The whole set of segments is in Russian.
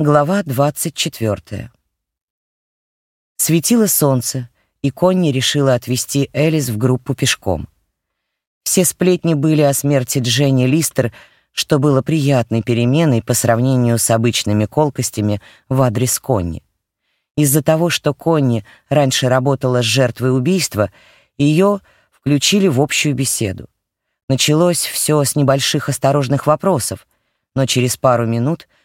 Глава 24. Светило солнце, и Конни решила отвезти Элис в группу пешком. Все сплетни были о смерти Дженни Листер, что было приятной переменой по сравнению с обычными колкостями в адрес Конни. Из-за того, что Конни раньше работала с жертвой убийства, ее включили в общую беседу. Началось все с небольших осторожных вопросов, но через пару минут —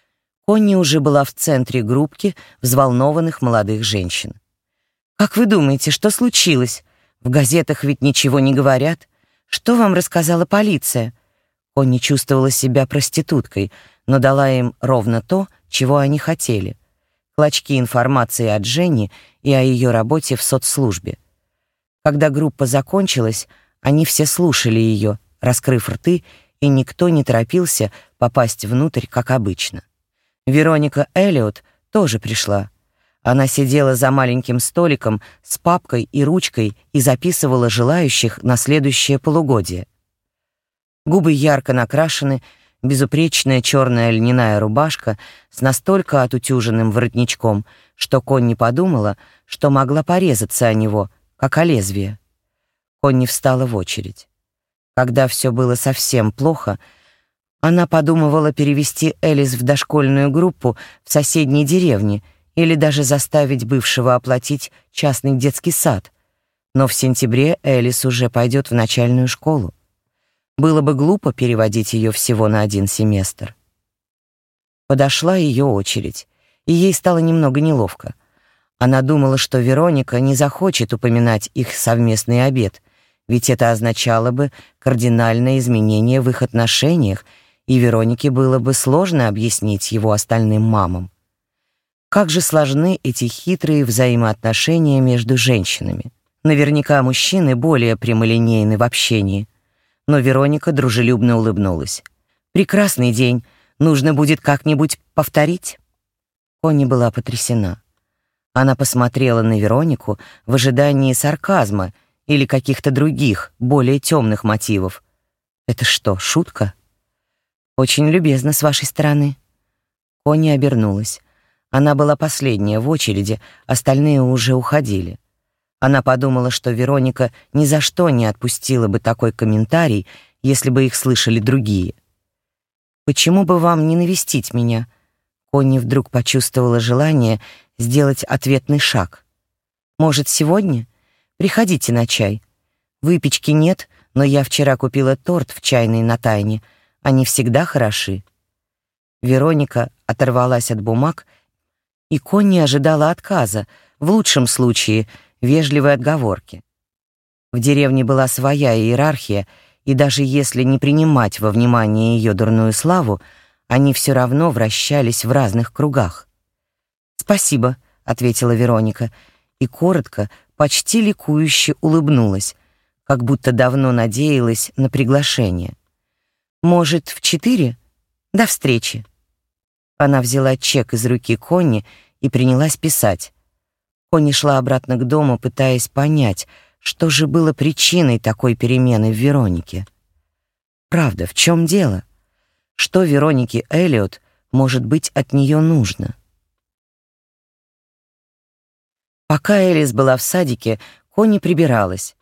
Конни уже была в центре группки взволнованных молодых женщин. «Как вы думаете, что случилось? В газетах ведь ничего не говорят. Что вам рассказала полиция?» Конни чувствовала себя проституткой, но дала им ровно то, чего они хотели. Клочки информации от Женни и о ее работе в соцслужбе. Когда группа закончилась, они все слушали ее, раскрыв рты, и никто не торопился попасть внутрь, как обычно. Вероника Эллиот тоже пришла. Она сидела за маленьким столиком с папкой и ручкой и записывала желающих на следующее полугодие. Губы ярко накрашены, безупречная черная льняная рубашка с настолько отутюженным воротничком, что Конни подумала, что могла порезаться о него, как о лезвие. Конни встала в очередь. Когда все было совсем плохо, она подумывала перевести Элис в дошкольную группу в соседней деревне или даже заставить бывшего оплатить частный детский сад. Но в сентябре Элис уже пойдет в начальную школу. Было бы глупо переводить ее всего на один семестр. Подошла ее очередь, и ей стало немного неловко. Она думала, что Вероника не захочет упоминать их совместный обед, ведь это означало бы кардинальное изменение в их отношениях и Веронике было бы сложно объяснить его остальным мамам. Как же сложны эти хитрые взаимоотношения между женщинами. Наверняка мужчины более прямолинейны в общении. Но Вероника дружелюбно улыбнулась. «Прекрасный день. Нужно будет как-нибудь повторить?» Конни была потрясена. Она посмотрела на Веронику в ожидании сарказма или каких-то других, более темных мотивов. «Это что, шутка?» Очень любезно с вашей стороны. Конни обернулась. Она была последняя в очереди, остальные уже уходили. Она подумала, что Вероника ни за что не отпустила бы такой комментарий, если бы их слышали другие. Почему бы вам не навестить меня? Конни вдруг почувствовала желание сделать ответный шаг. Может, сегодня? Приходите на чай. Выпечки нет, но я вчера купила торт в чайной на тайне — они всегда хороши. Вероника оторвалась от бумаг, и Конни ожидала отказа, в лучшем случае вежливой отговорки. В деревне была своя иерархия, и даже если не принимать во внимание ее дурную славу, они все равно вращались в разных кругах. «Спасибо», — ответила Вероника, и коротко, почти ликующе улыбнулась, как будто давно надеялась на приглашение. Может, в четыре? До встречи. Она взяла чек из руки Конни и принялась писать. Конни шла обратно к дому, пытаясь понять, что же было причиной такой перемены в Веронике. Правда, в чем дело? Что Веронике Эллиот может быть от нее нужно? Пока Элис была в садике, Конни прибиралась.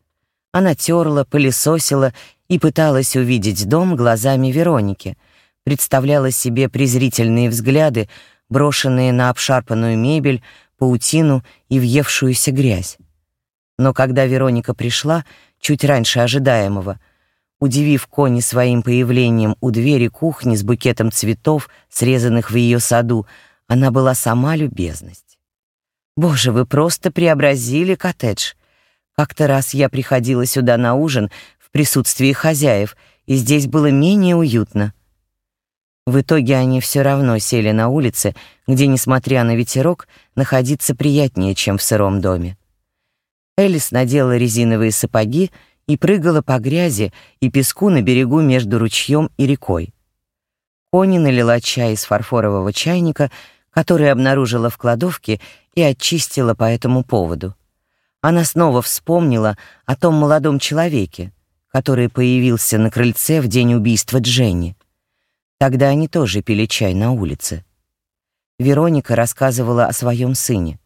Она терла, пылесосила и пыталась увидеть дом глазами Вероники, представляла себе презрительные взгляды, брошенные на обшарпанную мебель, паутину и въевшуюся грязь. Но когда Вероника пришла, чуть раньше ожидаемого, удивив Кони своим появлением у двери кухни с букетом цветов, срезанных в ее саду, она была сама любезность. «Боже, вы просто преобразили коттедж!» Как-то раз я приходила сюда на ужин присутствии хозяев, и здесь было менее уютно. В итоге они все равно сели на улице, где, несмотря на ветерок, находиться приятнее, чем в сыром доме. Элис надела резиновые сапоги и прыгала по грязи и песку на берегу между ручьем и рекой. Кони налила чай из фарфорового чайника, который обнаружила в кладовке и очистила по этому поводу. Она снова вспомнила о том молодом человеке, который появился на крыльце в день убийства Дженни. Тогда они тоже пили чай на улице. Вероника рассказывала о своем сыне.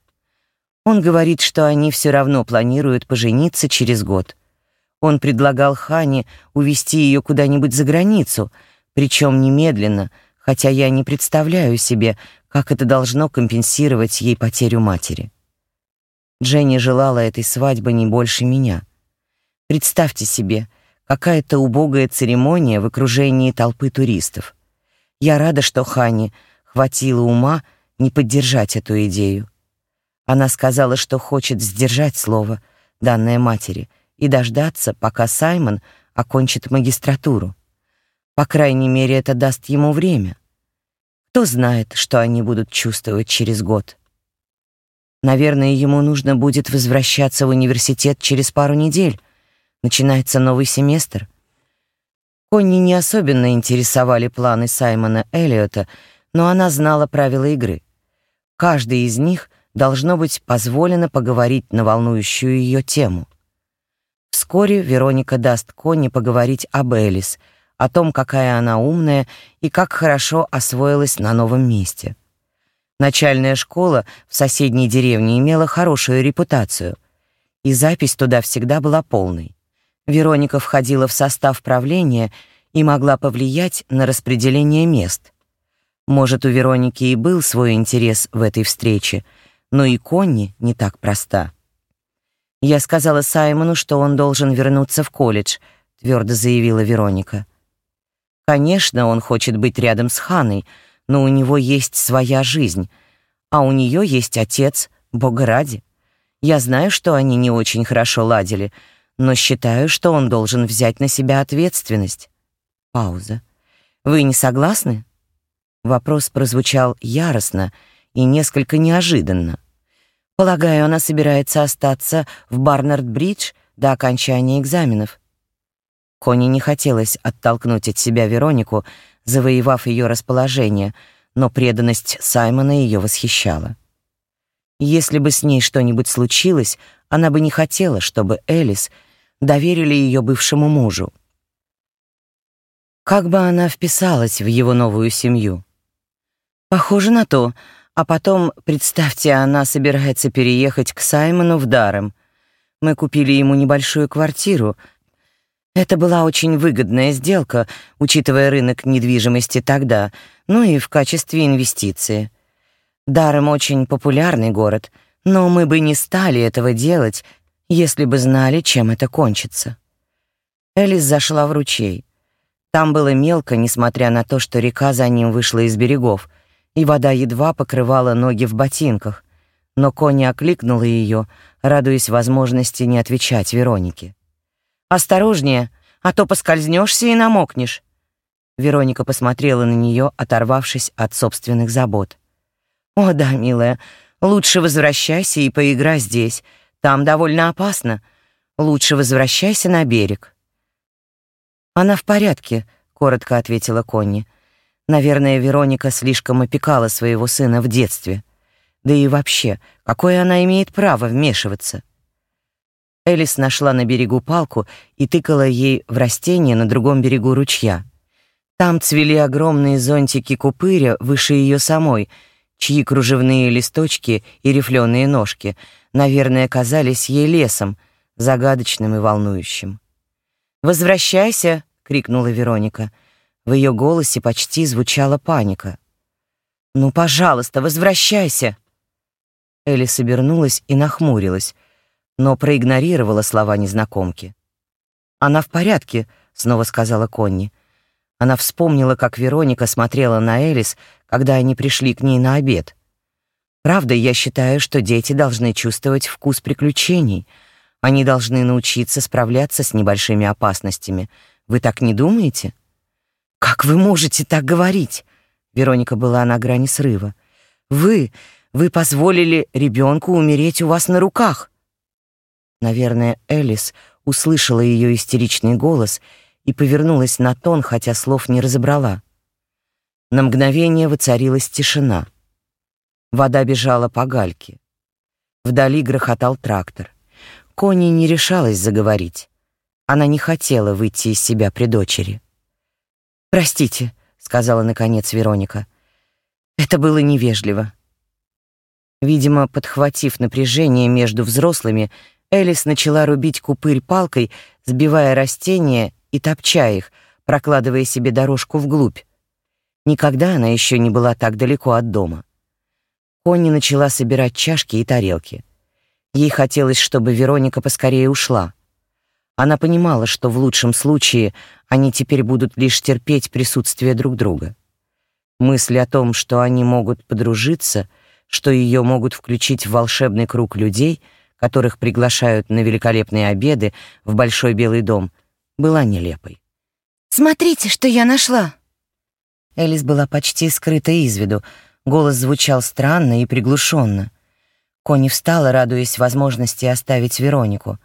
Он говорит, что они все равно планируют пожениться через год. Он предлагал Хане увезти ее куда-нибудь за границу, причем немедленно, хотя я не представляю себе, как это должно компенсировать ей потерю матери. Дженни желала этой свадьбы не больше меня. Представьте себе, какая-то убогая церемония в окружении толпы туристов. Я рада, что Хане хватило ума не поддержать эту идею. Она сказала, что хочет сдержать слово, данное матери, и дождаться, пока Саймон окончит магистратуру. По крайней мере, это даст ему время. Кто знает, что они будут чувствовать через год. Наверное, ему нужно будет возвращаться в университет через пару недель. Начинается новый семестр. Конни не особенно интересовали планы Саймона Эллиота, но она знала правила игры. Каждый из них должно быть позволено поговорить на волнующую ее тему. Вскоре Вероника даст Конни поговорить об Элис — о том, какая она умная и как хорошо освоилась на новом месте. Начальная школа в соседней деревне имела хорошую репутацию, и запись туда всегда была полной. Вероника входила в состав правления и могла повлиять на распределение мест. Может, у Вероники и был свой интерес в этой встрече, но и Конни не так проста. «Я сказала Саймону, что он должен вернуться в колледж», — твердо заявила Вероника. Конечно, он хочет быть рядом с Ханой, но у него есть своя жизнь, а у нее есть отец, бога ради. Я знаю, что они не очень хорошо ладили, но считаю, что он должен взять на себя ответственность. Пауза. Вы не согласны? Вопрос прозвучал яростно и несколько неожиданно. Полагаю, она собирается остаться в Барнард-Бридж до окончания экзаменов. Кони не хотелось оттолкнуть от себя Веронику, завоевав ее расположение, но преданность Саймона ее восхищала. Если бы с ней что-нибудь случилось, она бы не хотела, чтобы Элис доверили ее бывшему мужу. Как бы она вписалась в его новую семью? Похоже на то. А потом, представьте, она собирается переехать к Саймону в Дарем. Мы купили ему небольшую квартиру — это была очень выгодная сделка, учитывая рынок недвижимости тогда, ну и в качестве инвестиции. Даром очень популярный город, но мы бы не стали этого делать, если бы знали, чем это кончится. Элис зашла в ручей. Там было мелко, несмотря на то, что река за ним вышла из берегов, и вода едва покрывала ноги в ботинках, но Кони окликнула ее, радуясь возможности не отвечать Веронике. «Осторожнее, а то поскользнешься и намокнешь». Вероника посмотрела на нее, оторвавшись от собственных забот. «О да, милая, лучше возвращайся и поиграй здесь. Там довольно опасно. Лучше возвращайся на берег». «Она в порядке», — коротко ответила Конни. Наверное, Вероника слишком опекала своего сына в детстве. Да и вообще, какое она имеет право вмешиваться? Элис нашла на берегу палку и тыкала ей в растение на другом берегу ручья. Там цвели огромные зонтики купыря выше ее самой, чьи кружевные листочки и рифленые ножки, наверное, казались ей лесом, загадочным и волнующим. «Возвращайся!» — крикнула Вероника. В ее голосе почти звучала паника. «Ну, пожалуйста, возвращайся!» Элис обернулась и нахмурилась но проигнорировала слова незнакомки. «Она в порядке», — снова сказала Конни. Она вспомнила, как Вероника смотрела на Элис, когда они пришли к ней на обед. «Правда, я считаю, что дети должны чувствовать вкус приключений. Они должны научиться справляться с небольшими опасностями. Вы так не думаете?» «Как вы можете так говорить?» Вероника была на грани срыва. «Вы... вы позволили ребенку умереть у вас на руках!» Наверное, Элис услышала ее истеричный голос и повернулась на тон, хотя слов не разобрала. На мгновение воцарилась тишина. Вода бежала по гальке. Вдали грохотал трактор. Кони не решалась заговорить. Она не хотела выйти из себя при дочери. «Простите», — сказала наконец Вероника. Это было невежливо. Видимо, подхватив напряжение между взрослыми, Элис начала рубить купырь палкой, сбивая растения и топча их, прокладывая себе дорожку вглубь. Никогда она еще не была так далеко от дома. Конни начала собирать чашки и тарелки. Ей хотелось, чтобы Вероника поскорее ушла. Она понимала, что в лучшем случае они теперь будут лишь терпеть присутствие друг друга. Мысль о том, что они могут подружиться, что ее могут включить в волшебный круг людей, которых приглашают на великолепные обеды в большой белый дом, была нелепой. «Смотрите, что я нашла!» Элис была почти скрыта из виду, голос звучал странно и приглушенно. Кони встала, радуясь возможности оставить Веронику.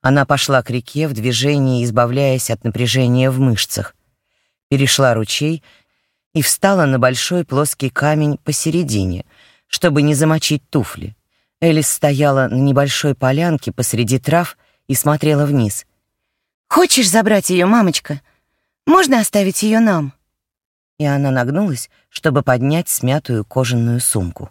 Она пошла к реке в движении, избавляясь от напряжения в мышцах. Перешла ручей и встала на большой плоский камень посередине, чтобы не замочить туфли. Элис стояла на небольшой полянке посреди трав и смотрела вниз. «Хочешь забрать ее, мамочка? Можно оставить ее нам?» И она нагнулась, чтобы поднять смятую кожаную сумку.